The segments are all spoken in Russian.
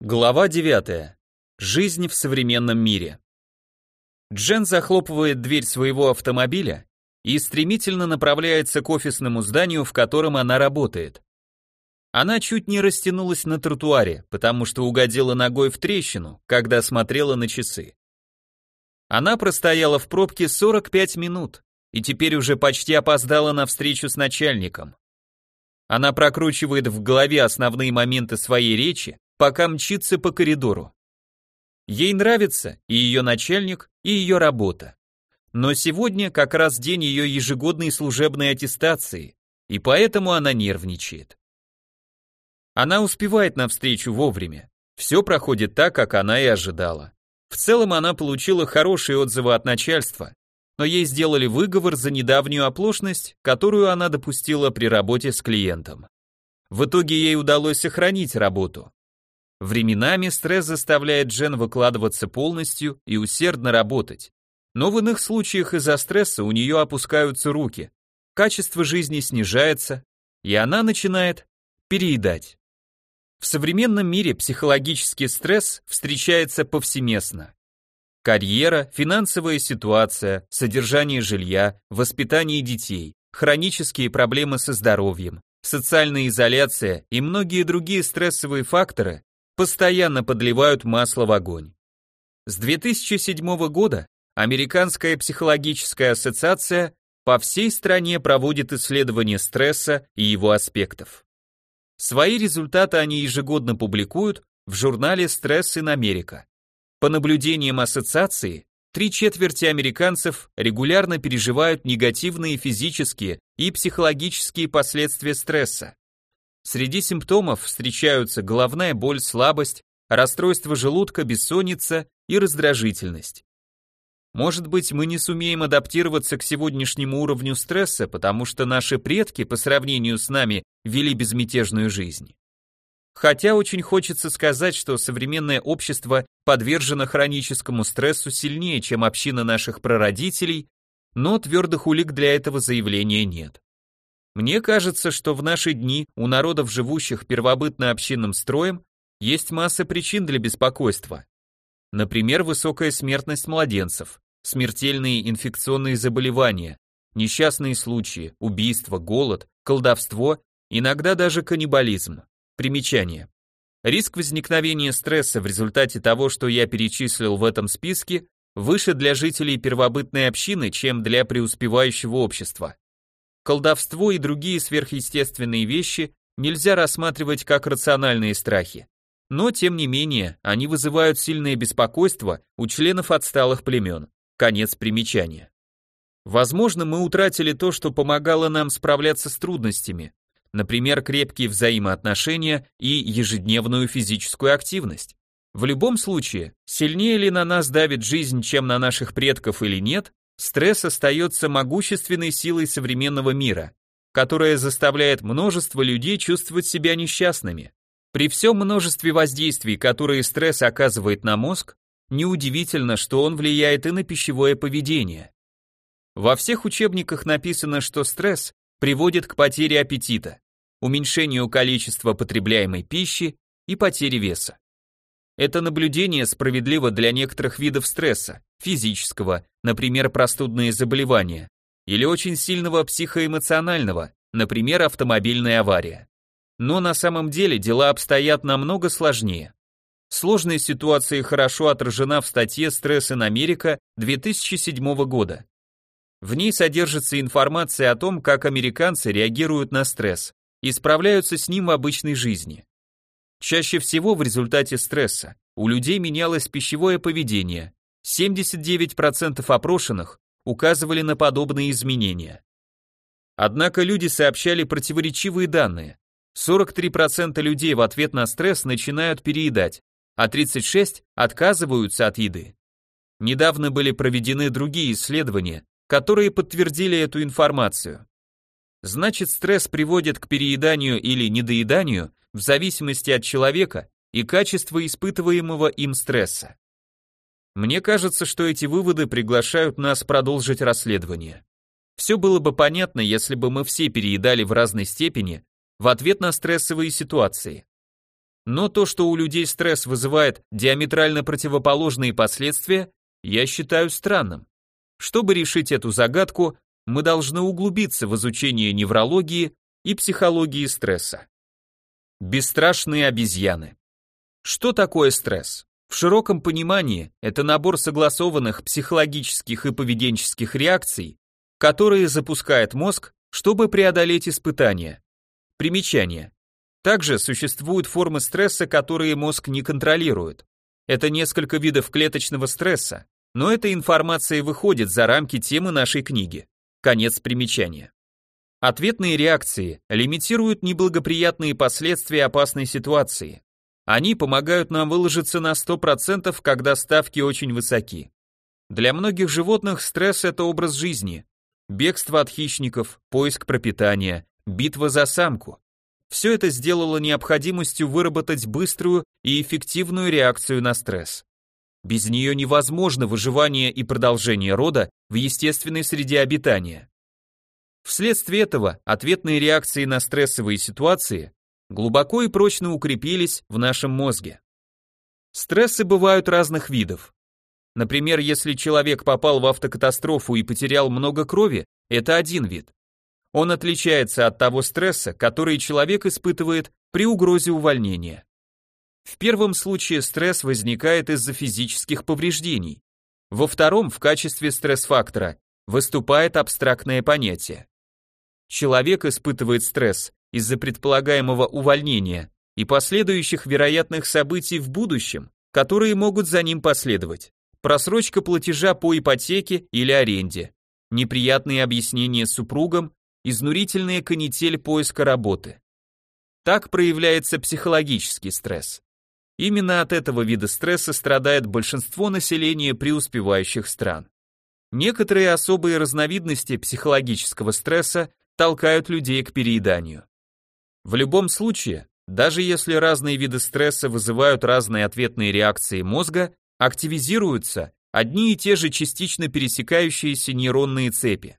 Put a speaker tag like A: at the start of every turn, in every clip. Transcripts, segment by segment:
A: Глава 9. Жизнь в современном мире. Джен захлопывает дверь своего автомобиля и стремительно направляется к офисному зданию, в котором она работает. Она чуть не растянулась на тротуаре, потому что угодила ногой в трещину, когда смотрела на часы. Она простояла в пробке 45 минут и теперь уже почти опоздала на встречу с начальником. Она прокручивает в голове основные моменты своей речи, пока мчится по коридору. Ей нравится и ее начальник, и ее работа. Но сегодня как раз день ее ежегодной служебной аттестации, и поэтому она нервничает. Она успевает на встречу вовремя. Все проходит так, как она и ожидала. В целом она получила хорошие отзывы от начальства, но ей сделали выговор за недавнюю оплошность, которую она допустила при работе с клиентом. В итоге ей удалось сохранить работу, Временами стресс заставляет Джен выкладываться полностью и усердно работать. Но в иных случаях из-за стресса у нее опускаются руки, качество жизни снижается, и она начинает переедать. В современном мире психологический стресс встречается повсеместно. Карьера, финансовая ситуация, содержание жилья, воспитание детей, хронические проблемы со здоровьем, социальная изоляция и многие другие стрессовые факторы постоянно подливают масло в огонь. С 2007 года Американская психологическая ассоциация по всей стране проводит исследования стресса и его аспектов. Свои результаты они ежегодно публикуют в журнале «Стресс in Америка». По наблюдениям ассоциации, три четверти американцев регулярно переживают негативные физические и психологические последствия стресса. Среди симптомов встречаются головная боль, слабость, расстройство желудка, бессонница и раздражительность. Может быть, мы не сумеем адаптироваться к сегодняшнему уровню стресса, потому что наши предки по сравнению с нами вели безмятежную жизнь. Хотя очень хочется сказать, что современное общество подвержено хроническому стрессу сильнее, чем община наших прародителей, но твердых улик для этого заявления нет. Мне кажется, что в наши дни у народов, живущих первобытно-общинным строем, есть масса причин для беспокойства. Например, высокая смертность младенцев, смертельные инфекционные заболевания, несчастные случаи, убийства, голод, колдовство, иногда даже каннибализм. Примечание. Риск возникновения стресса в результате того, что я перечислил в этом списке, выше для жителей первобытной общины, чем для преуспевающего общества. Колдовство и другие сверхъестественные вещи нельзя рассматривать как рациональные страхи. Но, тем не менее, они вызывают сильное беспокойство у членов отсталых племен. Конец примечания. Возможно, мы утратили то, что помогало нам справляться с трудностями, например, крепкие взаимоотношения и ежедневную физическую активность. В любом случае, сильнее ли на нас давит жизнь, чем на наших предков или нет, Стресс остается могущественной силой современного мира, которая заставляет множество людей чувствовать себя несчастными. При всем множестве воздействий, которые стресс оказывает на мозг, неудивительно, что он влияет и на пищевое поведение. Во всех учебниках написано, что стресс приводит к потере аппетита, уменьшению количества потребляемой пищи и потере веса. Это наблюдение справедливо для некоторых видов стресса, физического, например, простудные заболевания, или очень сильного психоэмоционального, например, автомобильная авария. Но на самом деле дела обстоят намного сложнее. Сложная ситуация хорошо отражена в статье «Стресс in Америка» 2007 года. В ней содержится информация о том, как американцы реагируют на стресс и справляются с ним в обычной жизни. Чаще всего в результате стресса у людей менялось пищевое поведение. 79% опрошенных указывали на подобные изменения. Однако люди сообщали противоречивые данные. 43% людей в ответ на стресс начинают переедать, а 36% отказываются от еды. Недавно были проведены другие исследования, которые подтвердили эту информацию. Значит, стресс приводит к перееданию или недоеданию в зависимости от человека и качества испытываемого им стресса. Мне кажется, что эти выводы приглашают нас продолжить расследование. Все было бы понятно, если бы мы все переедали в разной степени в ответ на стрессовые ситуации. Но то, что у людей стресс вызывает диаметрально противоположные последствия, я считаю странным. Чтобы решить эту загадку, мы должны углубиться в изучение неврологии и психологии стресса. Бесстрашные обезьяны. Что такое стресс? В широком понимании это набор согласованных психологических и поведенческих реакций, которые запускает мозг, чтобы преодолеть испытания. Примечание. Также существуют формы стресса, которые мозг не контролирует. Это несколько видов клеточного стресса, но эта информация выходит за рамки темы нашей книги. Конец примечания. Ответные реакции лимитируют неблагоприятные последствия опасной ситуации. Они помогают нам выложиться на 100%, когда ставки очень высоки. Для многих животных стресс – это образ жизни. Бегство от хищников, поиск пропитания, битва за самку. Все это сделало необходимостью выработать быструю и эффективную реакцию на стресс. Без нее невозможно выживание и продолжение рода в естественной среде обитания. Вследствие этого ответные реакции на стрессовые ситуации глубоко и прочно укрепились в нашем мозге. Стрессы бывают разных видов. Например, если человек попал в автокатастрофу и потерял много крови, это один вид. Он отличается от того стресса, который человек испытывает при угрозе увольнения. В первом случае стресс возникает из-за физических повреждений. Во втором, в качестве стресс-фактора, выступает абстрактное понятие. Человек испытывает стресс из-за предполагаемого увольнения и последующих вероятных событий в будущем, которые могут за ним последовать. Просрочка платежа по ипотеке или аренде, неприятные объяснения с супругом, изнурительная канитель поиска работы. Так проявляется психологический стресс. Именно от этого вида стресса страдает большинство населения преуспевающих стран. Некоторые особые разновидности психологического стресса толкают людей к перееданию. В любом случае, даже если разные виды стресса вызывают разные ответные реакции мозга, активизируются одни и те же частично пересекающиеся нейронные цепи.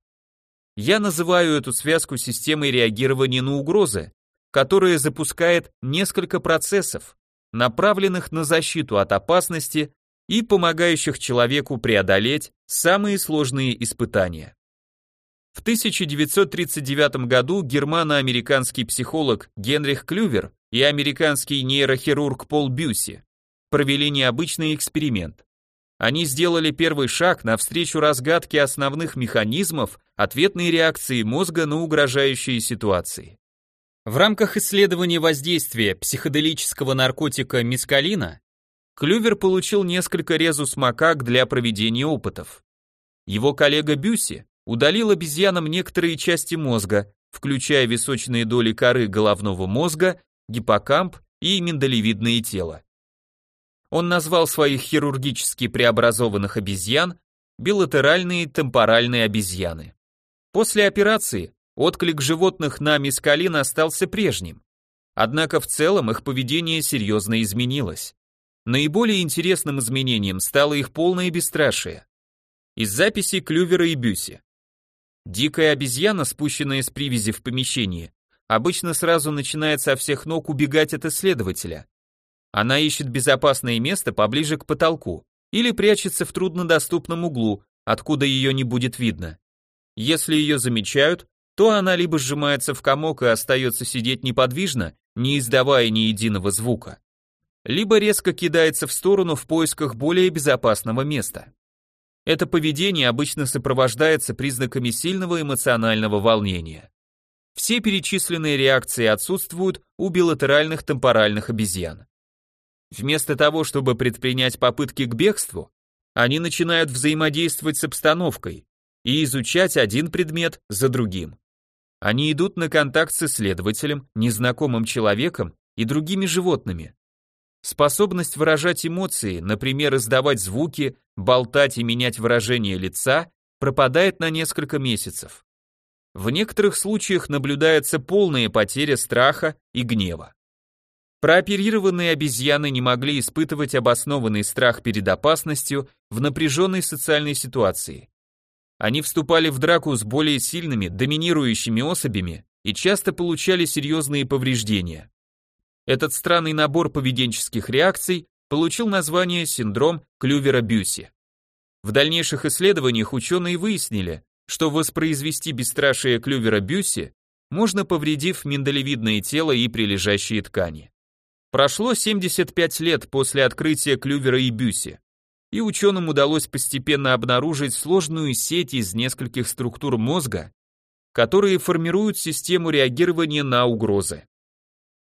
A: Я называю эту связку системой реагирования на угрозы, которая запускает несколько процессов, направленных на защиту от опасности и помогающих человеку преодолеть самые сложные испытания. В 1939 году германо-американский психолог Генрих Клювер и американский нейрохирург Пол Бюси провели необычный эксперимент. Они сделали первый шаг навстречу разгадке основных механизмов ответной реакции мозга на угрожающие ситуации. В рамках исследования воздействия психоделического наркотика мискалина Клювер получил несколько резус макак для проведения опытов. Его коллега Бюси удалил обезьянам некоторые части мозга, включая височные доли коры головного мозга, гиппокамп и миндалевидное тело. Он назвал своих хирургически преобразованных обезьян билатеральные темпоральные обезьяны. После операции Отклик животных на мискалин остался прежним. Однако в целом их поведение серьезно изменилось. Наиболее интересным изменением стало их полное бесстрашие. Из записи Клювера и Бюси. Дикая обезьяна, спущенная с привязи в помещении, обычно сразу начинает со всех ног убегать от исследователя. Она ищет безопасное место поближе к потолку или прячется в труднодоступном углу, откуда ее не будет видно. Если ее замечают, то она либо сжимается в комок и остается сидеть неподвижно, не издавая ни единого звука, либо резко кидается в сторону в поисках более безопасного места. Это поведение обычно сопровождается признаками сильного эмоционального волнения. Все перечисленные реакции отсутствуют у билатеральных темпоральных обезьян. Вместо того, чтобы предпринять попытки к бегству, они начинают взаимодействовать с обстановкой и изучать один предмет за другим. Они идут на контакт с исследователем, незнакомым человеком и другими животными. Способность выражать эмоции, например, издавать звуки, болтать и менять выражение лица, пропадает на несколько месяцев. В некоторых случаях наблюдается полная потеря страха и гнева. Прооперированные обезьяны не могли испытывать обоснованный страх перед опасностью в напряженной социальной ситуации. Они вступали в драку с более сильными, доминирующими особями и часто получали серьезные повреждения. Этот странный набор поведенческих реакций получил название синдром Клювера-Бюси. В дальнейших исследованиях ученые выяснили, что воспроизвести бесстрашие Клювера-Бюси можно, повредив миндалевидное тело и прилежащие ткани. Прошло 75 лет после открытия Клювера и Бюси, и ученым удалось постепенно обнаружить сложную сеть из нескольких структур мозга, которые формируют систему реагирования на угрозы.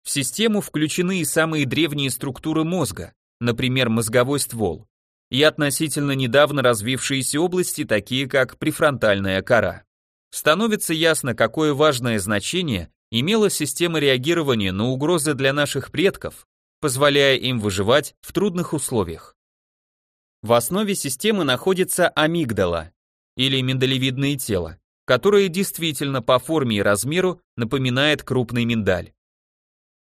A: В систему включены и самые древние структуры мозга, например, мозговой ствол, и относительно недавно развившиеся области, такие как префронтальная кора. Становится ясно, какое важное значение имела система реагирования на угрозы для наших предков, позволяя им выживать в трудных условиях. В основе системы находится амигдала, или миндалевидное тело, которое действительно по форме и размеру напоминает крупный миндаль.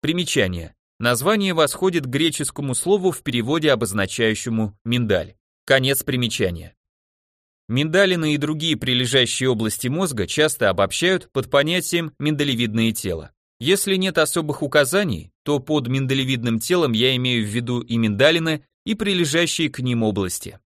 A: Примечание. Название восходит к греческому слову в переводе обозначающему миндаль. Конец примечания. Миндалины и другие прилежащие области мозга часто обобщают под понятием миндалевидное тело. Если нет особых указаний, то под миндалевидным телом я имею в виду и миндалины, и прилежащие к ним области.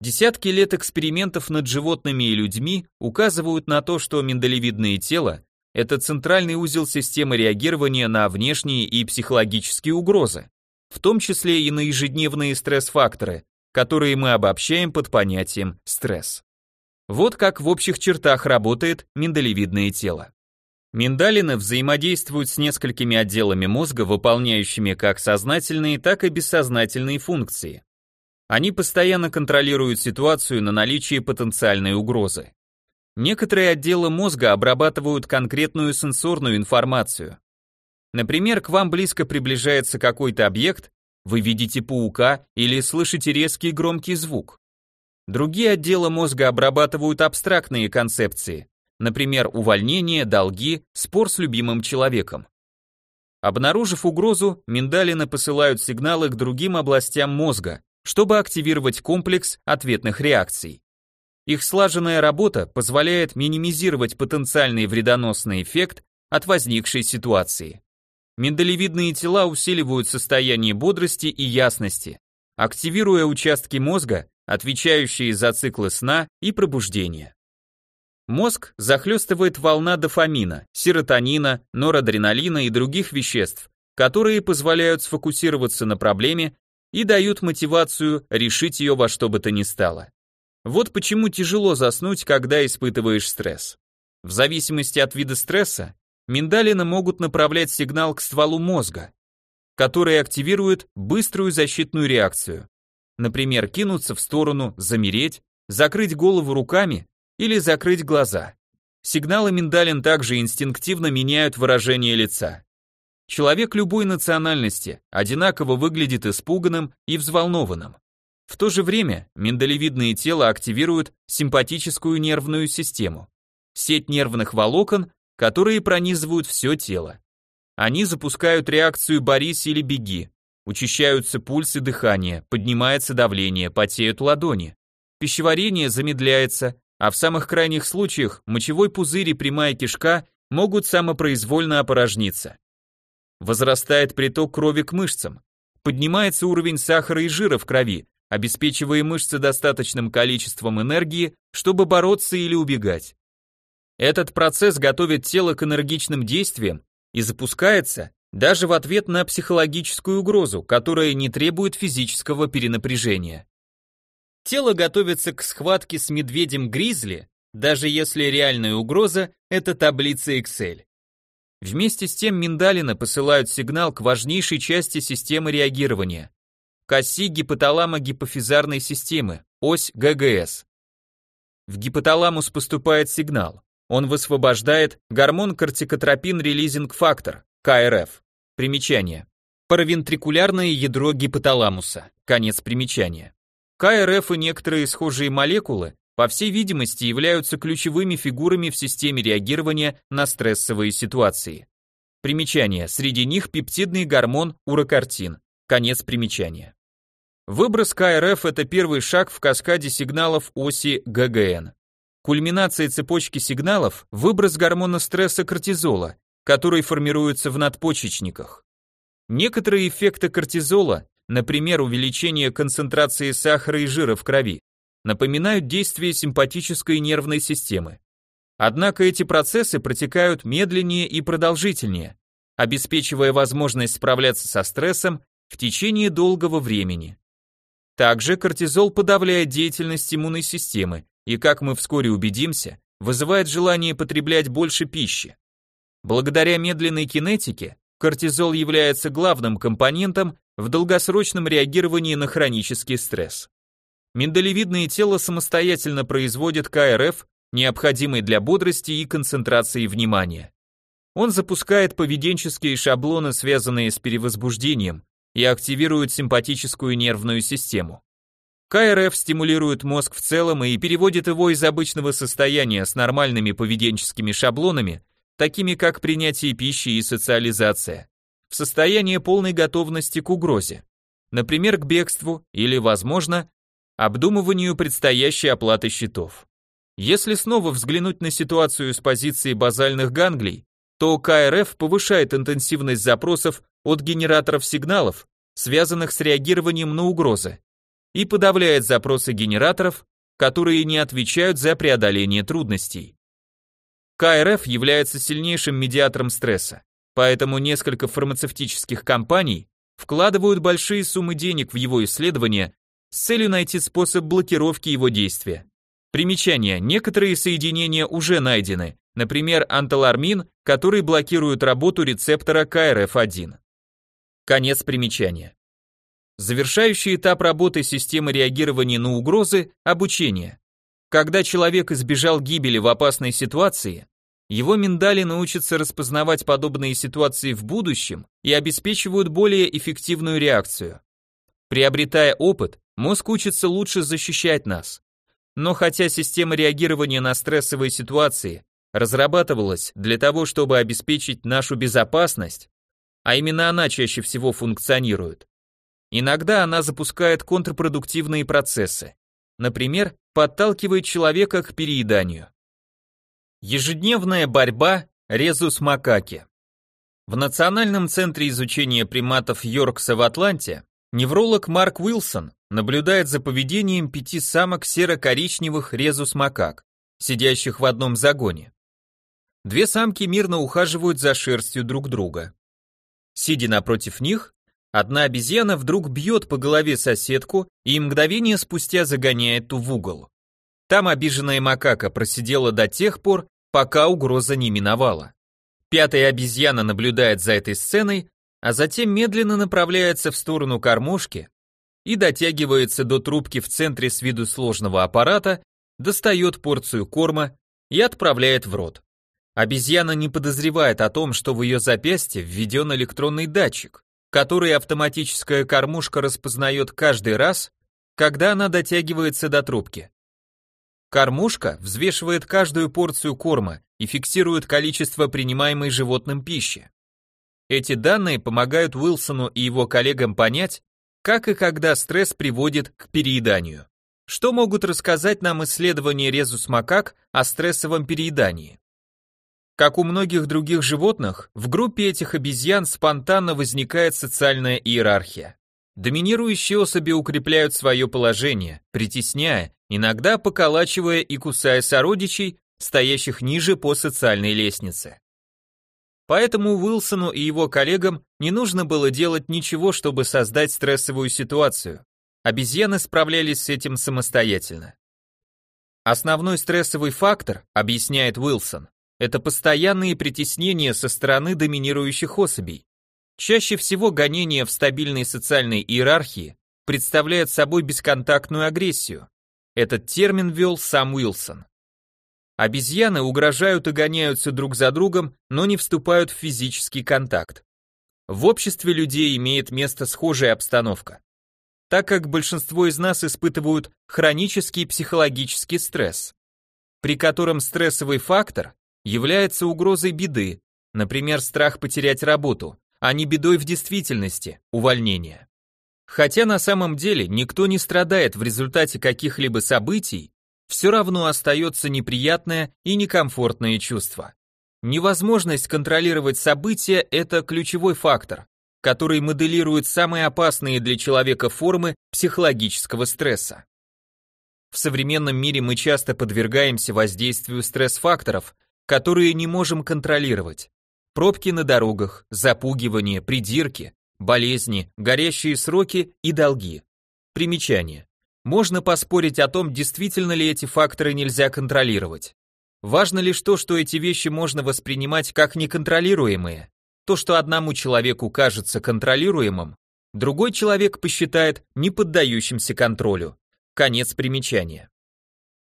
A: Десятки лет экспериментов над животными и людьми указывают на то, что миндалевидное тело – это центральный узел системы реагирования на внешние и психологические угрозы, в том числе и на ежедневные стресс-факторы, которые мы обобщаем под понятием стресс. Вот как в общих чертах работает миндалевидное тело. Миндалины взаимодействуют с несколькими отделами мозга, выполняющими как сознательные, так и бессознательные функции. Они постоянно контролируют ситуацию на наличие потенциальной угрозы. Некоторые отделы мозга обрабатывают конкретную сенсорную информацию. Например, к вам близко приближается какой-то объект, вы видите паука или слышите резкий громкий звук. Другие отделы мозга обрабатывают абстрактные концепции, например, увольнение, долги, спор с любимым человеком. Обнаружив угрозу, миндалины посылают сигналы к другим областям мозга, чтобы активировать комплекс ответных реакций. Их слаженная работа позволяет минимизировать потенциальный вредоносный эффект от возникшей ситуации. Миндалевидные тела усиливают состояние бодрости и ясности, активируя участки мозга, отвечающие за циклы сна и пробуждения. Мозг захлестывает волна дофамина, серотонина, норадреналина и других веществ, которые позволяют сфокусироваться на проблеме и дают мотивацию решить ее во что бы то ни стало. Вот почему тяжело заснуть, когда испытываешь стресс. В зависимости от вида стресса, миндалины могут направлять сигнал к стволу мозга, который активирует быструю защитную реакцию. Например, кинуться в сторону, замереть, закрыть голову руками или закрыть глаза. Сигналы миндалин также инстинктивно меняют выражение лица. Человек любой национальности одинаково выглядит испуганным и взволнованным. В то же время миндалевидное тело активирует симпатическую нервную систему, сеть нервных волокон, которые пронизывают все тело. Они запускают реакцию «борись или беги», учащаются пульс и дыхание, поднимается давление, потеют ладони. Пищеварение замедляется, а в самых крайних случаях мочевой пузырь и прямая кишка могут самопроизвольно опорожниться. Возрастает приток крови к мышцам, поднимается уровень сахара и жира в крови, обеспечивая мышцы достаточным количеством энергии, чтобы бороться или убегать. Этот процесс готовит тело к энергичным действиям и запускается даже в ответ на психологическую угрозу, которая не требует физического перенапряжения. Тело готовится к схватке с медведем-гризли, даже если реальная угроза – это таблица Excel. Вместе с тем миндалины посылают сигнал к важнейшей части системы реагирования – к оси гипоталамо-гипофизарной системы, ось ГГС. В гипоталамус поступает сигнал. Он высвобождает гормон кортикотропин-релизинг-фактор, КРФ. Примечание. Паравентрикулярное ядро гипоталамуса. Конец примечания. КРФ и некоторые схожие молекулы, по всей видимости, являются ключевыми фигурами в системе реагирования на стрессовые ситуации. Примечание. Среди них пептидный гормон урокортин. Конец примечания. Выброс КРФ – это первый шаг в каскаде сигналов оси ГГН. Кульминация цепочки сигналов – выброс гормона стресса кортизола, который формируется в надпочечниках. Некоторые эффекты кортизола, например, увеличение концентрации сахара и жира в крови, напоминают действие симпатической нервной системы. Однако эти процессы протекают медленнее и продолжительнее, обеспечивая возможность справляться со стрессом в течение долгого времени. Также кортизол подавляет деятельность иммунной системы и, как мы вскоре убедимся, вызывает желание потреблять больше пищи. Благодаря медленной кинетике кортизол является главным компонентом в долгосрочном реагировании на хронический стресс. Миндалевидное тело самостоятельно производит КРФ, необходимый для бодрости и концентрации внимания. Он запускает поведенческие шаблоны, связанные с перевозбуждением, и активирует симпатическую нервную систему. КРФ стимулирует мозг в целом и переводит его из обычного состояния с нормальными поведенческими шаблонами, такими как принятие пищи и социализация, в состояние полной готовности к угрозе, например, к бегству или, возможно, обдумыванию предстоящей оплаты счетов. Если снова взглянуть на ситуацию с позиции базальных ганглий, то КРФ повышает интенсивность запросов от генераторов сигналов, связанных с реагированием на угрозы, и подавляет запросы генераторов, которые не отвечают за преодоление трудностей. КРФ является сильнейшим медиатором стресса, поэтому несколько фармацевтических компаний вкладывают большие суммы денег в его исследования с целью найти способ блокировки его действия. Примечание. Некоторые соединения уже найдены, например, анталармин, который блокирует работу рецептора КРФ1. Конец примечания. Завершающий этап работы системы реагирования на угрозы – обучение. Когда человек избежал гибели в опасной ситуации, его миндали научатся распознавать подобные ситуации в будущем и обеспечивают более эффективную реакцию. Приобретая опыт, мозг учится лучше защищать нас. Но хотя система реагирования на стрессовые ситуации разрабатывалась для того, чтобы обеспечить нашу безопасность, а именно она чаще всего функционирует. Иногда она запускает контрпродуктивные процессы. Например, подталкивает человека к перееданию. Ежедневная борьба резус макаки. В Национальном центре изучения приматов Йоркса в Атланте невролог Марк Уилсон наблюдает за поведением пяти самок серо-коричневых резус макак, сидящих в одном загоне. Две самки мирно ухаживают за шерстью друг друга. Сидя напротив них, одна обезьяна вдруг бьет по голове соседку и мгновение спустя загоняет ту в угол. Там обиженная макака просидела до тех пор, пока угроза не миновала. Пятая обезьяна наблюдает за этой сценой, а затем медленно направляется в сторону кормушки и дотягивается до трубки в центре с виду сложного аппарата, достает порцию корма и отправляет в рот. Обезьяна не подозревает о том, что в ее запястье введен электронный датчик, который автоматическая кормушка распознает каждый раз, когда она дотягивается до трубки. Кормушка взвешивает каждую порцию корма и фиксирует количество принимаемой животным пищи. Эти данные помогают Уилсону и его коллегам понять, как и когда стресс приводит к перееданию. Что могут рассказать нам исследования резус макак о стрессовом переедании? Как у многих других животных, в группе этих обезьян спонтанно возникает социальная иерархия. Доминирующие особи укрепляют свое положение, притесняя, иногда поколачивая и кусая сородичей, стоящих ниже по социальной лестнице. Поэтому Уилсону и его коллегам не нужно было делать ничего, чтобы создать стрессовую ситуацию. Обезьяны справлялись с этим самостоятельно. Основной стрессовый фактор, объясняет Уилсон, это постоянные притеснения со стороны доминирующих особей. Чаще всего гонение в стабильной социальной иерархии представляет собой бесконтактную агрессию. Этот термин ввел сам Уилсон. Обезьяны угрожают и гоняются друг за другом, но не вступают в физический контакт. В обществе людей имеет место схожая обстановка. Так как большинство из нас испытывают хронический психологический стресс, при котором стрессовый фактор является угрозой беды, например, страх потерять работу, а не бедой в действительности, увольнение. Хотя на самом деле никто не страдает в результате каких-либо событий, все равно остается неприятное и некомфортное чувство. Невозможность контролировать события – это ключевой фактор, который моделирует самые опасные для человека формы психологического стресса. В современном мире мы часто подвергаемся воздействию стресс-факторов, которые не можем контролировать. Пробки на дорогах, запугивание, придирки, болезни, горящие сроки и долги. Примечание. Можно поспорить о том, действительно ли эти факторы нельзя контролировать. Важно лишь то, что эти вещи можно воспринимать как неконтролируемые. То, что одному человеку кажется контролируемым, другой человек посчитает неподдающимся контролю. Конец примечания.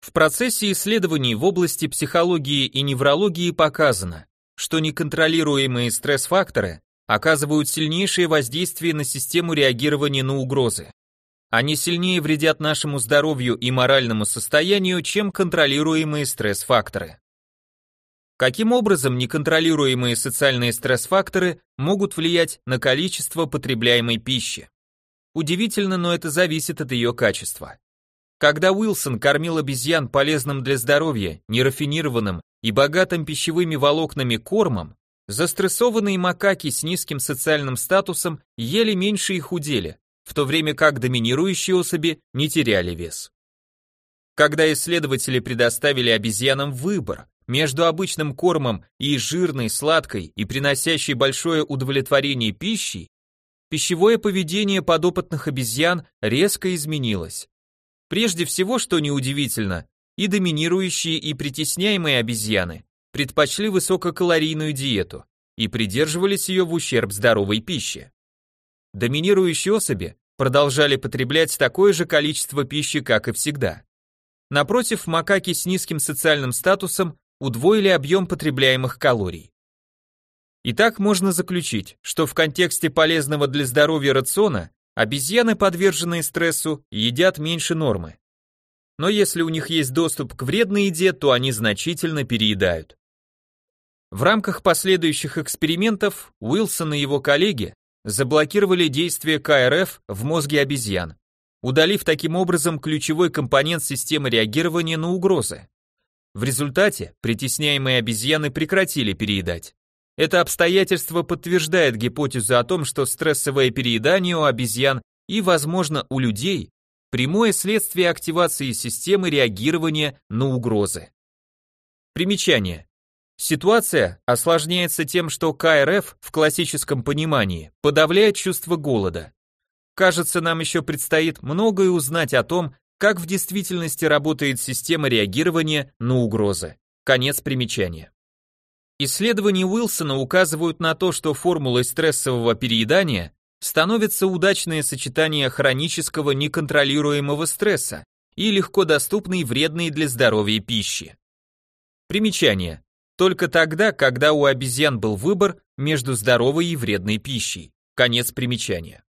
A: В процессе исследований в области психологии и неврологии показано, что неконтролируемые стресс-факторы оказывают сильнейшее воздействие на систему реагирования на угрозы. Они сильнее вредят нашему здоровью и моральному состоянию, чем контролируемые стресс-факторы. Каким образом неконтролируемые социальные стресс-факторы могут влиять на количество потребляемой пищи? Удивительно, но это зависит от ее качества. Когда Уилсон кормил обезьян полезным для здоровья, нерафинированным и богатым пищевыми волокнами кормом, застрессованные макаки с низким социальным статусом ели меньше и худели, в то время как доминирующие особи не теряли вес. Когда исследователи предоставили обезьянам выбор между обычным кормом и жирной, сладкой и приносящей большое удовлетворение пищей, пищевое поведение подопытных обезьян резко изменилось. Прежде всего, что неудивительно, и доминирующие, и притесняемые обезьяны предпочли высококалорийную диету и придерживались ее в ущерб здоровой пище. Доминирующие особи продолжали потреблять такое же количество пищи, как и всегда. Напротив, макаки с низким социальным статусом удвоили объем потребляемых калорий. Итак, можно заключить, что в контексте полезного для здоровья рациона Обезьяны, подверженные стрессу, едят меньше нормы. Но если у них есть доступ к вредной еде, то они значительно переедают. В рамках последующих экспериментов Уилсон и его коллеги заблокировали действие КРФ в мозге обезьян, удалив таким образом ключевой компонент системы реагирования на угрозы. В результате притесняемые обезьяны прекратили переедать. Это обстоятельство подтверждает гипотезу о том, что стрессовое переедание у обезьян и, возможно, у людей прямое следствие активации системы реагирования на угрозы. Примечание. Ситуация осложняется тем, что КРФ в классическом понимании подавляет чувство голода. Кажется, нам еще предстоит многое узнать о том, как в действительности работает система реагирования на угрозы. Конец примечания. Исследования Уилсона указывают на то, что формулой стрессового переедания становится удачное сочетание хронического неконтролируемого стресса и легко доступной вредной для здоровья пищи. Примечание. Только тогда, когда у обезьян был выбор между здоровой и вредной пищей. Конец примечания.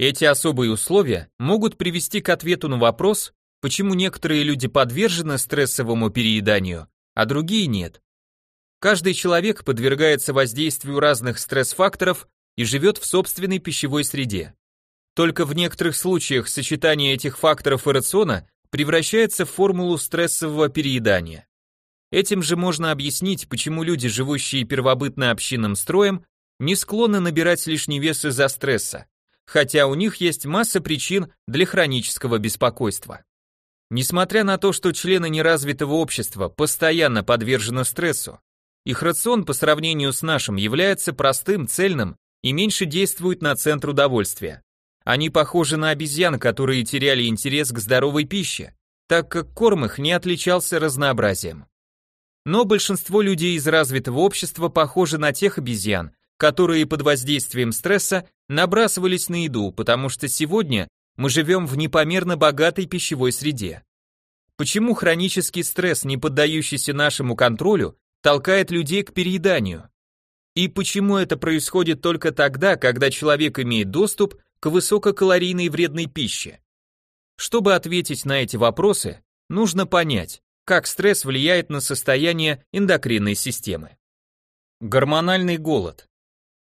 A: Эти особые условия могут привести к ответу на вопрос, почему некоторые люди подвержены стрессовому перееданию, а другие нет. Каждый человек подвергается воздействию разных стресс-факторов и живет в собственной пищевой среде. Только в некоторых случаях сочетание этих факторов и рациона превращается в формулу стрессового переедания. Этим же можно объяснить, почему люди, живущие первобытно-общинным строем, не склонны набирать лишний вес из-за стресса, хотя у них есть масса причин для хронического беспокойства. Несмотря на то, что члены неразвитого общества постоянно подвержены стрессу, их рацион по сравнению с нашим является простым, цельным и меньше действует на центр удовольствия. Они похожи на обезьян, которые теряли интерес к здоровой пище, так как корм их не отличался разнообразием. Но большинство людей из развитого общества похожи на тех обезьян, которые под воздействием стресса набрасывались на еду, потому что сегодня мы живем в непомерно богатой пищевой среде. Почему хронический стресс, не поддающийся нашему контролю, толкает людей к перееданию? И почему это происходит только тогда, когда человек имеет доступ к высококалорийной вредной пище? Чтобы ответить на эти вопросы, нужно понять, как стресс влияет на состояние эндокринной системы. Гормональный голод.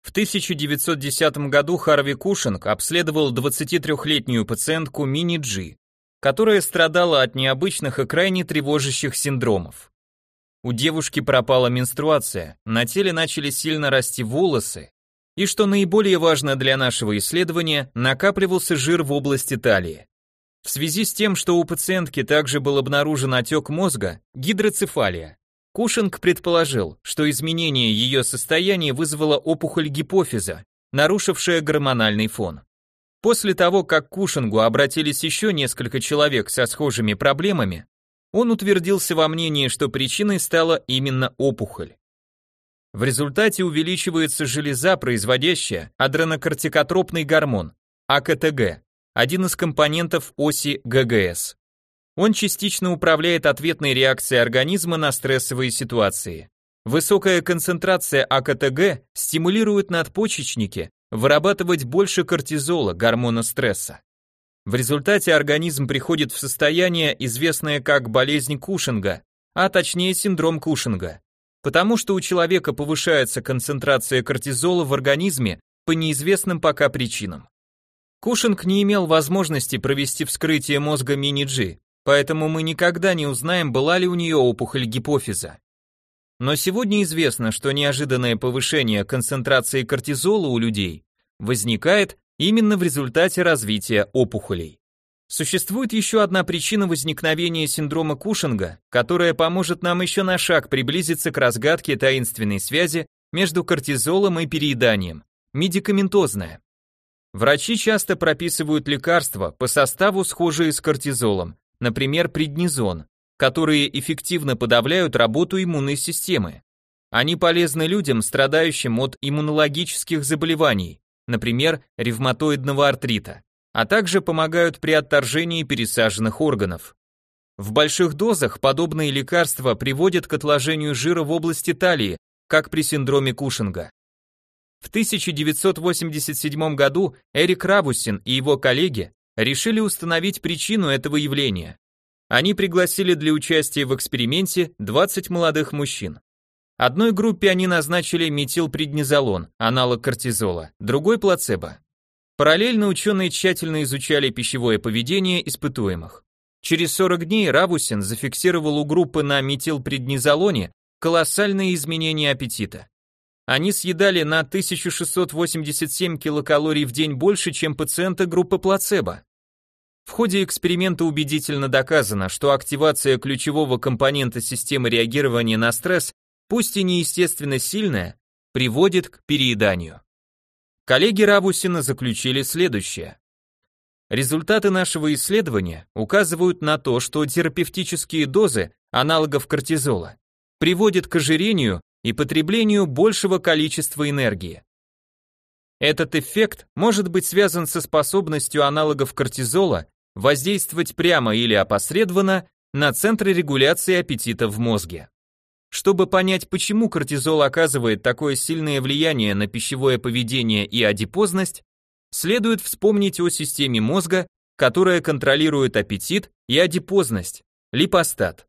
A: В 1910 году Харви Кушинг обследовал 23-летнюю пациентку Мини Джи, которая страдала от необычных и крайне тревожащих синдромов. У девушки пропала менструация, на теле начали сильно расти волосы, и, что наиболее важно для нашего исследования, накапливался жир в области талии. В связи с тем, что у пациентки также был обнаружен отек мозга, гидроцефалия, Кушинг предположил, что изменение ее состояния вызвало опухоль гипофиза, нарушившая гормональный фон. После того, как к Кушингу обратились еще несколько человек со схожими проблемами, он утвердился во мнении, что причиной стала именно опухоль. В результате увеличивается железа, производящая адренокортикотропный гормон, АКТГ, один из компонентов оси ГГС. Он частично управляет ответной реакцией организма на стрессовые ситуации. Высокая концентрация АКТГ стимулирует надпочечники вырабатывать больше кортизола, гормона стресса. В результате организм приходит в состояние, известное как болезнь Кушинга, а точнее синдром Кушинга, потому что у человека повышается концентрация кортизола в организме по неизвестным пока причинам. Кушинг не имел возможности провести вскрытие мозга мини-G, поэтому мы никогда не узнаем, была ли у нее опухоль гипофиза. Но сегодня известно, что неожиданное повышение концентрации кортизола у людей возникает именно в результате развития опухолей. Существует еще одна причина возникновения синдрома Кушинга, которая поможет нам еще на шаг приблизиться к разгадке таинственной связи между кортизолом и перееданием – медикаментозная. Врачи часто прописывают лекарства по составу схожие с кортизолом, например, преднизон, которые эффективно подавляют работу иммунной системы. Они полезны людям, страдающим от иммунологических заболеваний, например, ревматоидного артрита, а также помогают при отторжении пересаженных органов. В больших дозах подобные лекарства приводят к отложению жира в области талии, как при синдроме Кушинга. В 1987 году Эрик Рабусин и его коллеги решили установить причину этого явления. Они пригласили для участия в эксперименте 20 молодых мужчин. Одной группе они назначили метилпреднизолон, аналог кортизола, другой плацебо. Параллельно ученые тщательно изучали пищевое поведение испытуемых. Через 40 дней Равусин зафиксировал у группы на метилпреднизолоне колоссальные изменения аппетита. Они съедали на 1687 килокалорий в день больше, чем пациенты группы плацебо. В ходе эксперимента убедительно доказано, что активация ключевого компонента системы реагирования на стресс пусть и неестественно сильная, приводит к перееданию. Коллеги Равусина заключили следующее. Результаты нашего исследования указывают на то, что терапевтические дозы аналогов кортизола приводят к ожирению и потреблению большего количества энергии. Этот эффект может быть связан со способностью аналогов кортизола воздействовать прямо или опосредованно на центры регуляции аппетита в мозге. Чтобы понять, почему кортизол оказывает такое сильное влияние на пищевое поведение и адипозность, следует вспомнить о системе мозга, которая контролирует аппетит и адипозность – липостат.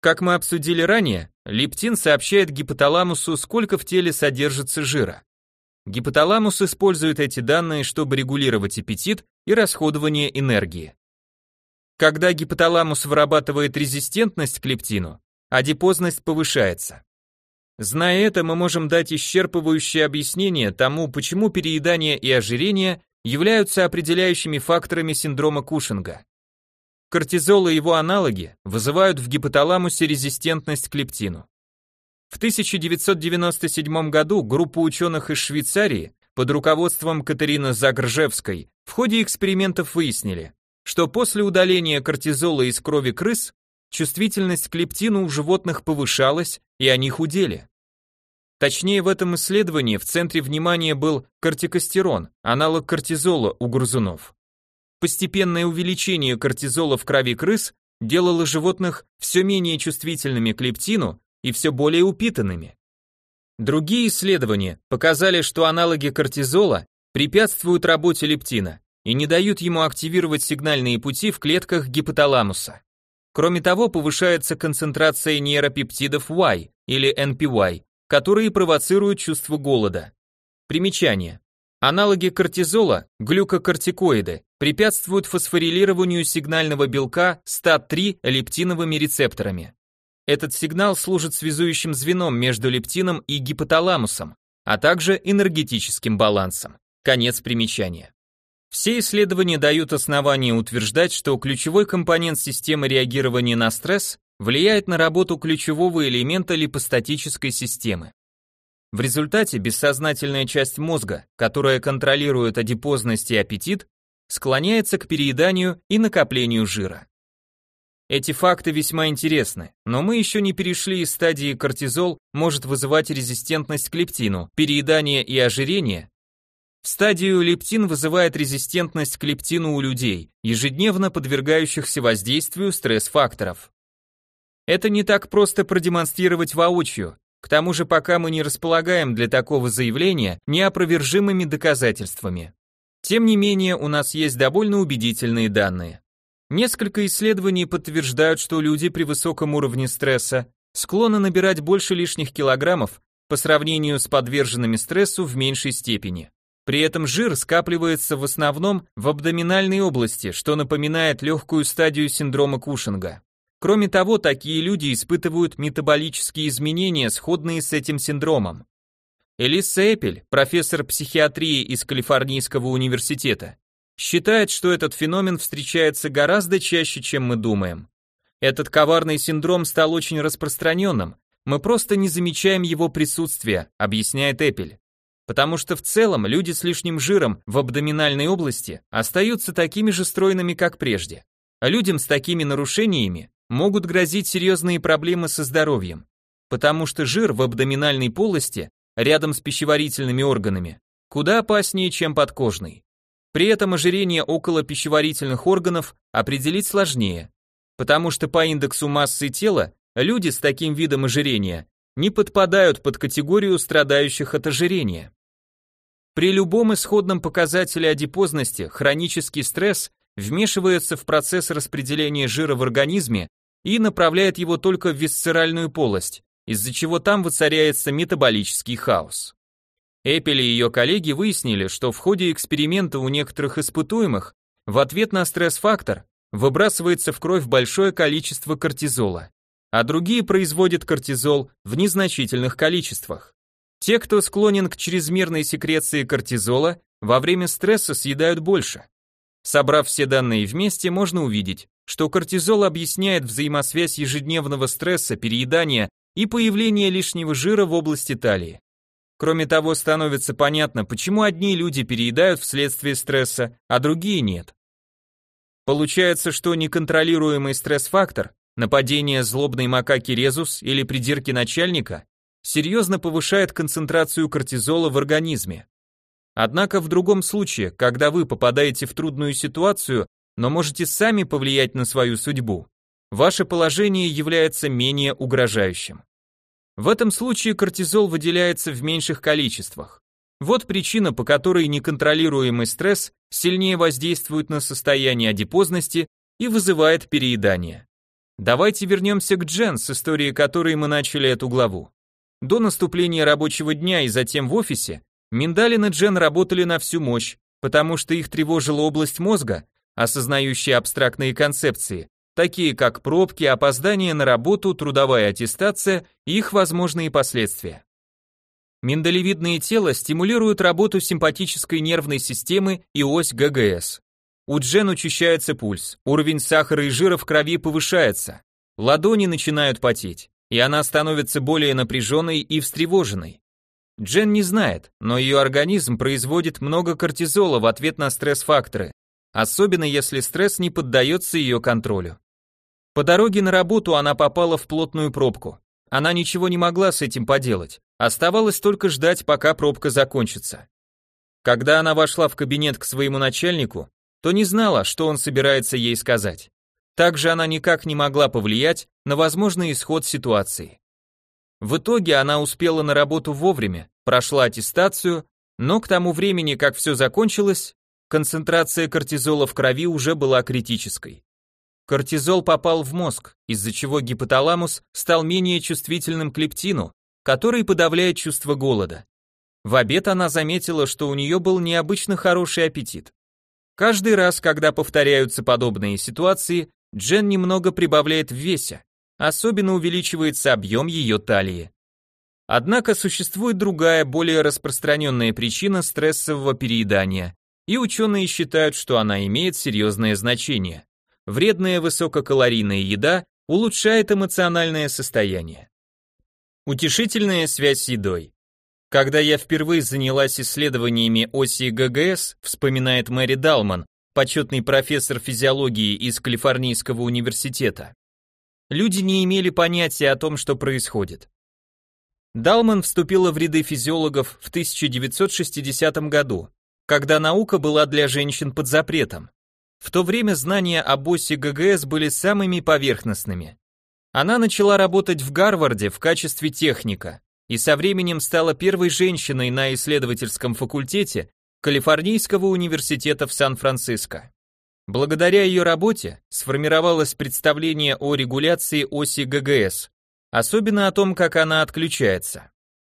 A: Как мы обсудили ранее, лептин сообщает гипоталамусу, сколько в теле содержится жира. Гипоталамус использует эти данные, чтобы регулировать аппетит и расходование энергии. Когда гипоталамус вырабатывает резистентность к лептину, адипозность повышается. Зная это, мы можем дать исчерпывающее объяснение тому, почему переедание и ожирение являются определяющими факторами синдрома Кушинга. Кортизол и его аналоги вызывают в гипоталамусе резистентность к лептину. В 1997 году группа ученых из Швейцарии под руководством Катерины Загржевской в ходе экспериментов выяснили, что после удаления кортизола из крови крыс чувствительность к лептину у животных повышалась, и они худели. Точнее, в этом исследовании в центре внимания был кортикостерон, аналог кортизола у грызунов. Постепенное увеличение кортизола в крови крыс делало животных все менее чувствительными к лептину и все более упитанными. Другие исследования показали, что аналоги кортизола препятствуют работе лептина и не дают ему активировать сигнальные пути в клетках гипоталамуса. Кроме того, повышается концентрация нейропептидов Y или NPY, которые провоцируют чувство голода. Примечание. Аналоги кортизола, глюкокортикоиды, препятствуют фосфорилированию сигнального белка STAT3 лептиновыми рецепторами. Этот сигнал служит связующим звеном между лептином и гипоталамусом, а также энергетическим балансом. Конец примечания. Все исследования дают основания утверждать, что ключевой компонент системы реагирования на стресс влияет на работу ключевого элемента липостатической системы. В результате бессознательная часть мозга, которая контролирует адипозность и аппетит, склоняется к перееданию и накоплению жира. Эти факты весьма интересны, но мы еще не перешли из стадии кортизол может вызывать резистентность к лептину, переедание и ожирение. Стадию лептин вызывает резистентность к лептину у людей, ежедневно подвергающихся воздействию стресс-факторов. Это не так просто продемонстрировать воочию, к тому же пока мы не располагаем для такого заявления неопровержимыми доказательствами. Тем не менее, у нас есть довольно убедительные данные. Несколько исследований подтверждают, что люди при высоком уровне стресса склонны набирать больше лишних килограммов по сравнению с подверженными стрессу в меньшей степени. При этом жир скапливается в основном в абдоминальной области, что напоминает легкую стадию синдрома Кушинга. Кроме того, такие люди испытывают метаболические изменения, сходные с этим синдромом. Элиса Эпель, профессор психиатрии из Калифорнийского университета, считает, что этот феномен встречается гораздо чаще, чем мы думаем. Этот коварный синдром стал очень распространенным, мы просто не замечаем его присутствия, объясняет Эпель. Потому что в целом люди с лишним жиром в абдоминальной области остаются такими же стройными, как прежде. А людям с такими нарушениями могут грозить серьезные проблемы со здоровьем. Потому что жир в абдоминальной полости, рядом с пищеварительными органами, куда опаснее, чем подкожный. При этом ожирение около пищеварительных органов определить сложнее, потому что по индексу массы тела люди с таким видом ожирения не подпадают под категорию страдающих от ожирения. При любом исходном показателе адипозности хронический стресс вмешивается в процесс распределения жира в организме и направляет его только в висцеральную полость, из-за чего там воцаряется метаболический хаос. Эппель и ее коллеги выяснили, что в ходе эксперимента у некоторых испытуемых в ответ на стресс-фактор выбрасывается в кровь большое количество кортизола, а другие производят кортизол в незначительных количествах. Те, кто склонен к чрезмерной секреции кортизола, во время стресса съедают больше. Собрав все данные вместе, можно увидеть, что кортизол объясняет взаимосвязь ежедневного стресса, переедания и появления лишнего жира в области талии. Кроме того, становится понятно, почему одни люди переедают вследствие стресса, а другие нет. Получается, что неконтролируемый стресс-фактор, нападение злобной макаки резус или придирки начальника, серьезно повышает концентрацию кортизола в организме. Однако в другом случае, когда вы попадаете в трудную ситуацию, но можете сами повлиять на свою судьбу, ваше положение является менее угрожающим. В этом случае кортизол выделяется в меньших количествах. Вот причина, по которой неконтролируемый стресс сильнее воздействует на состояние адипозности и вызывает переедание. Давайте вернемся к Джен, с историей которой мы начали эту главу. До наступления рабочего дня и затем в офисе Миндалин и Джен работали на всю мощь, потому что их тревожила область мозга, осознающая абстрактные концепции, такие как пробки, опоздание на работу, трудовая аттестация и их возможные последствия. Миндалевидные тела стимулируют работу симпатической нервной системы и ось ГГС. У Джен учащается пульс, уровень сахара и жира в крови повышается, ладони начинают потеть, и она становится более напряженной и встревоженной. Джен не знает, но ее организм производит много кортизола в ответ на стресс-факторы, особенно если стресс не поддается ее контролю. По дороге на работу она попала в плотную пробку. Она ничего не могла с этим поделать. Оставалось только ждать, пока пробка закончится. Когда она вошла в кабинет к своему начальнику, то не знала, что он собирается ей сказать. Также она никак не могла повлиять на возможный исход ситуации. В итоге она успела на работу вовремя, прошла аттестацию, но к тому времени, как все закончилось, концентрация кортизола в крови уже была критической. Кортизол попал в мозг, из-за чего гипоталамус стал менее чувствительным к лептину, который подавляет чувство голода. В обед она заметила, что у нее был необычно хороший аппетит. Каждый раз, когда повторяются подобные ситуации, Джен немного прибавляет в весе, особенно увеличивается объем ее талии. Однако существует другая, более распространенная причина стрессового переедания, и ученые считают, что она имеет серьезное значение. Вредная высококалорийная еда улучшает эмоциональное состояние. Утешительная связь с едой. Когда я впервые занялась исследованиями оси ГГС, вспоминает Мэри Далман, почетный профессор физиологии из Калифорнийского университета, люди не имели понятия о том, что происходит. Далман вступила в ряды физиологов в 1960 году, когда наука была для женщин под запретом. В то время знания об оси ГГС были самыми поверхностными. Она начала работать в Гарварде в качестве техника и со временем стала первой женщиной на исследовательском факультете Калифорнийского университета в Сан-Франциско. Благодаря ее работе сформировалось представление о регуляции оси ГГС, особенно о том, как она отключается.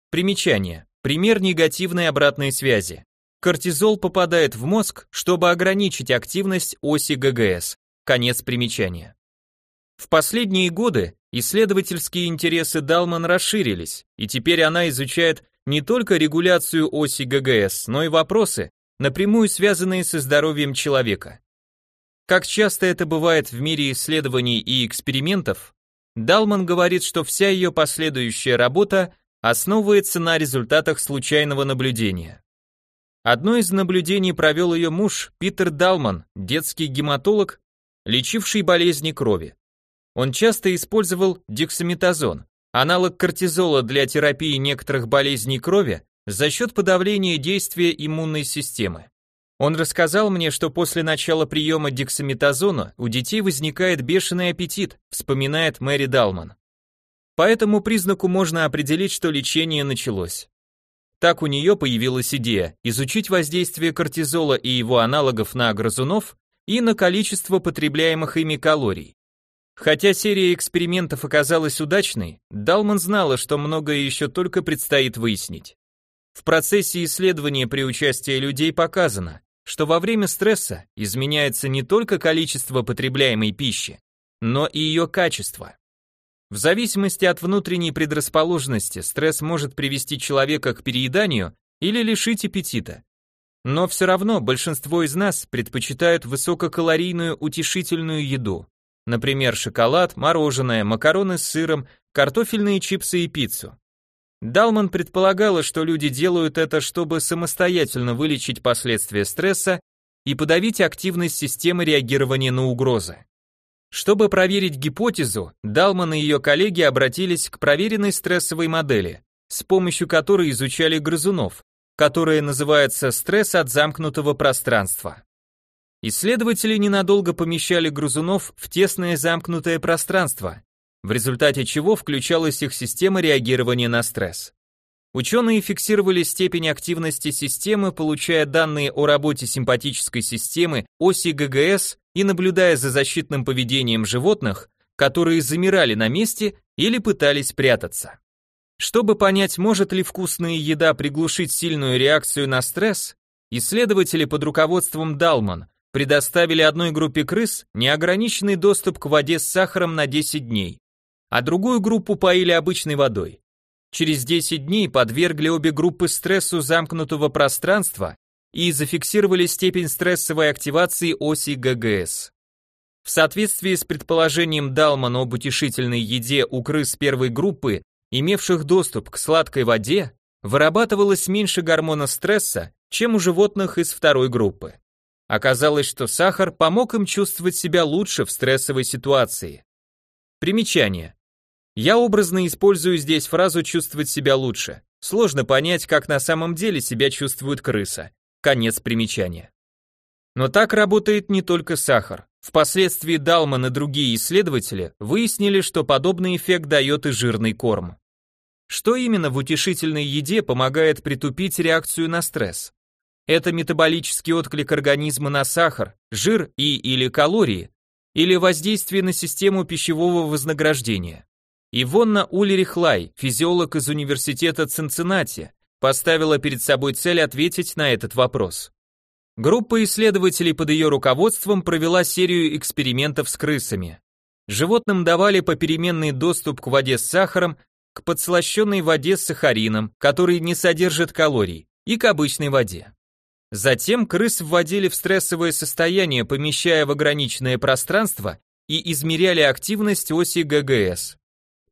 A: Примечание. Пример негативной обратной связи. Кортизол попадает в мозг, чтобы ограничить активность оси ГГС. Конец примечания. В последние годы исследовательские интересы Далман расширились, и теперь она изучает не только регуляцию оси ГГС, но и вопросы, напрямую связанные со здоровьем человека. Как часто это бывает в мире исследований и экспериментов, Далман говорит, что вся ее последующая работа основывается на результатах случайного наблюдения. Одно из наблюдений провел ее муж Питер Далман, детский гематолог, лечивший болезни крови. Он часто использовал дексаметазон, аналог кортизола для терапии некоторых болезней крови за счет подавления действия иммунной системы. Он рассказал мне, что после начала приема дексаметазона у детей возникает бешеный аппетит, вспоминает Мэри Далман. По этому признаку можно определить, что лечение началось. Так у нее появилась идея изучить воздействие кортизола и его аналогов на грызунов и на количество потребляемых ими калорий. Хотя серия экспериментов оказалась удачной, Далман знала, что многое еще только предстоит выяснить. В процессе исследования при участии людей показано, что во время стресса изменяется не только количество потребляемой пищи, но и ее качество. В зависимости от внутренней предрасположенности стресс может привести человека к перееданию или лишить аппетита. Но все равно большинство из нас предпочитают высококалорийную утешительную еду. Например, шоколад, мороженое, макароны с сыром, картофельные чипсы и пиццу. Далман предполагала, что люди делают это, чтобы самостоятельно вылечить последствия стресса и подавить активность системы реагирования на угрозы. Чтобы проверить гипотезу, Далман и ее коллеги обратились к проверенной стрессовой модели, с помощью которой изучали грызунов, которая называется стресс от замкнутого пространства. Исследователи ненадолго помещали грызунов в тесное замкнутое пространство, в результате чего включалась их система реагирования на стресс. Ученые фиксировали степень активности системы, получая данные о работе симпатической системы, оси ГГС и наблюдая за защитным поведением животных, которые замирали на месте или пытались прятаться. Чтобы понять, может ли вкусная еда приглушить сильную реакцию на стресс, исследователи под руководством Далман предоставили одной группе крыс неограниченный доступ к воде с сахаром на 10 дней, а другую группу поили обычной водой. Через 10 дней подвергли обе группы стрессу замкнутого пространства и зафиксировали степень стрессовой активации оси ГГС. В соответствии с предположением Далмана об утешительной еде у крыс первой группы, имевших доступ к сладкой воде, вырабатывалось меньше гормона стресса, чем у животных из второй группы. Оказалось, что сахар помог им чувствовать себя лучше в стрессовой ситуации. Примечание. Я образно использую здесь фразу «чувствовать себя лучше». Сложно понять, как на самом деле себя чувствует крыса. Конец примечания. Но так работает не только сахар. Впоследствии Далман и другие исследователи выяснили, что подобный эффект дает и жирный корм. Что именно в утешительной еде помогает притупить реакцию на стресс? Это метаболический отклик организма на сахар, жир и или калории, или воздействие на систему пищевого вознаграждения. Ивонна Ульрих-Лай, физиолог из университета Цинциннати, поставила перед собой цель ответить на этот вопрос. Группа исследователей под ее руководством провела серию экспериментов с крысами. Животным давали попеременный доступ к воде с сахаром к подслащенной воде с сахарином, который не содержит калорий, и к обычной воде. Затем крыс вводили в стрессовое состояние, помещая в ограниченное пространство и измеряли активность оси ГГС.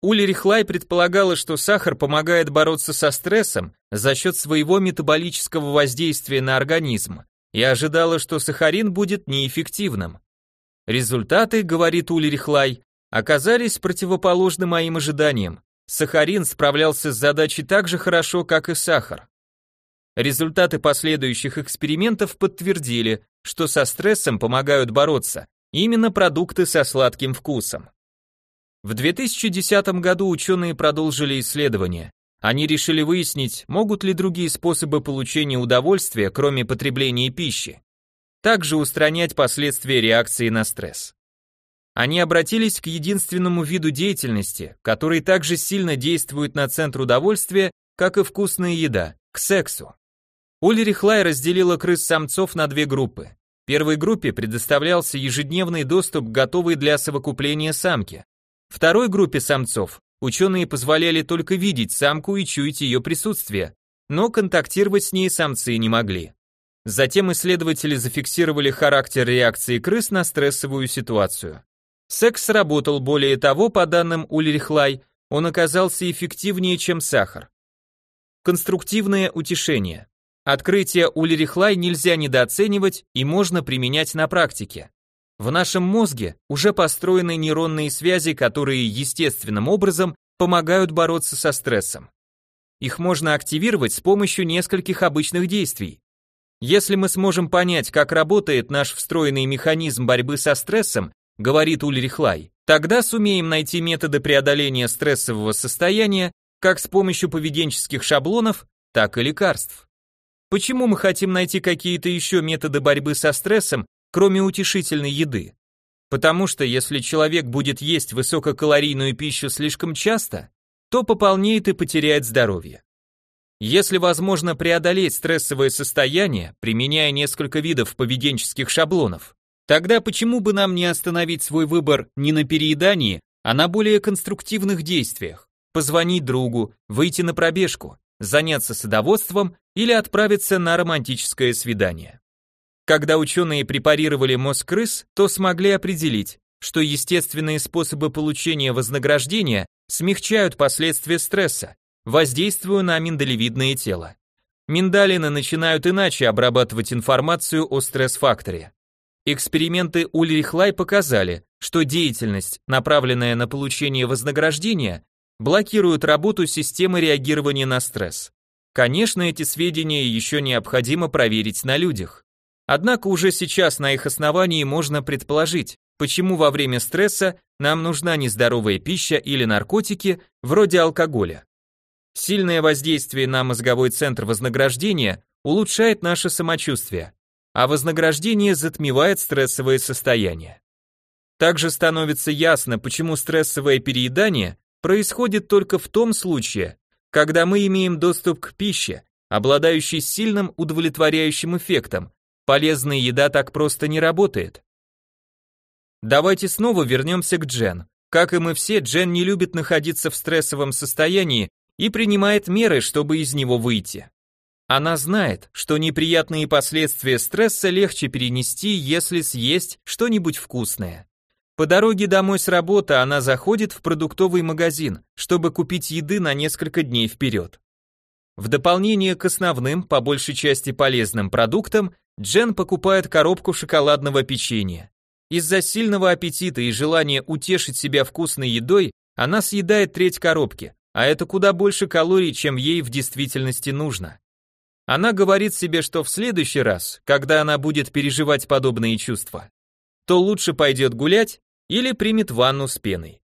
A: Ульрих Лай предполагала, что сахар помогает бороться со стрессом за счет своего метаболического воздействия на организм, и ожидала, что сахарин будет неэффективным. Результаты, говорит Ульрих Лай, оказались противоположны моим ожиданиям. Сахарин справлялся с задачей так же хорошо, как и сахар. Результаты последующих экспериментов подтвердили, что со стрессом помогают бороться именно продукты со сладким вкусом. В 2010 году ученые продолжили исследования. Они решили выяснить, могут ли другие способы получения удовольствия, кроме потребления пищи, также устранять последствия реакции на стресс. Они обратились к единственному виду деятельности, который также сильно действует на центр удовольствия, как и вкусная еда, к сексу. Ульрих Лай разделила крыс-самцов на две группы. Первой группе предоставлялся ежедневный доступ готовой для совокупления самке. Второй группе самцов ученые позволяли только видеть самку и чуять ее присутствие, но контактировать с ней самцы не могли. Затем исследователи зафиксировали характер реакции крыс на стрессовую ситуацию. Секс сработал, более того, по данным Ульрихлай, он оказался эффективнее, чем сахар. Конструктивное утешение. Открытие Ульрихлай нельзя недооценивать и можно применять на практике. В нашем мозге уже построены нейронные связи, которые естественным образом помогают бороться со стрессом. Их можно активировать с помощью нескольких обычных действий. Если мы сможем понять, как работает наш встроенный механизм борьбы со стрессом, говорит Ульрих тогда сумеем найти методы преодоления стрессового состояния как с помощью поведенческих шаблонов, так и лекарств. Почему мы хотим найти какие-то еще методы борьбы со стрессом, кроме утешительной еды? Потому что если человек будет есть высококалорийную пищу слишком часто, то пополнеет и потеряет здоровье. Если возможно преодолеть стрессовое состояние, применяя несколько видов поведенческих шаблонов, тогда почему бы нам не остановить свой выбор не на переедании, а на более конструктивных действиях? Позвонить другу, выйти на пробежку, заняться садоводством или отправиться на романтическое свидание. Когда ученые препарировали мозг крыс, то смогли определить, что естественные способы получения вознаграждения смягчают последствия стресса, воздействуя на миндалевидное тело. Миндалины начинают иначе обрабатывать информацию о стресс-факторе. Эксперименты Ульрих Лай показали, что деятельность, направленная на получение вознаграждения, блокирует работу системы реагирования на стресс. Конечно, эти сведения еще необходимо проверить на людях. Однако уже сейчас на их основании можно предположить, почему во время стресса нам нужна нездоровая пища или наркотики, вроде алкоголя. Сильное воздействие на мозговой центр вознаграждения улучшает наше самочувствие, а вознаграждение затмевает стрессовое состояние. Также становится ясно, почему стрессовое переедание происходит только в том случае, когда мы имеем доступ к пище, обладающей сильным удовлетворяющим эффектом. Полезная еда так просто не работает. Давайте снова вернемся к Джен. Как и мы все, Джен не любит находиться в стрессовом состоянии и принимает меры, чтобы из него выйти. Она знает, что неприятные последствия стресса легче перенести, если съесть что-нибудь вкусное. По дороге домой с работы она заходит в продуктовый магазин, чтобы купить еды на несколько дней вперед. В дополнение к основным, по большей части полезным продуктам, Джен покупает коробку шоколадного печенья. Из-за сильного аппетита и желания утешить себя вкусной едой, она съедает треть коробки, а это куда больше калорий, чем ей в действительности нужно. Она говорит себе, что в следующий раз, когда она будет переживать подобные чувства, то лучше пойдет гулять или примет ванну с пеной.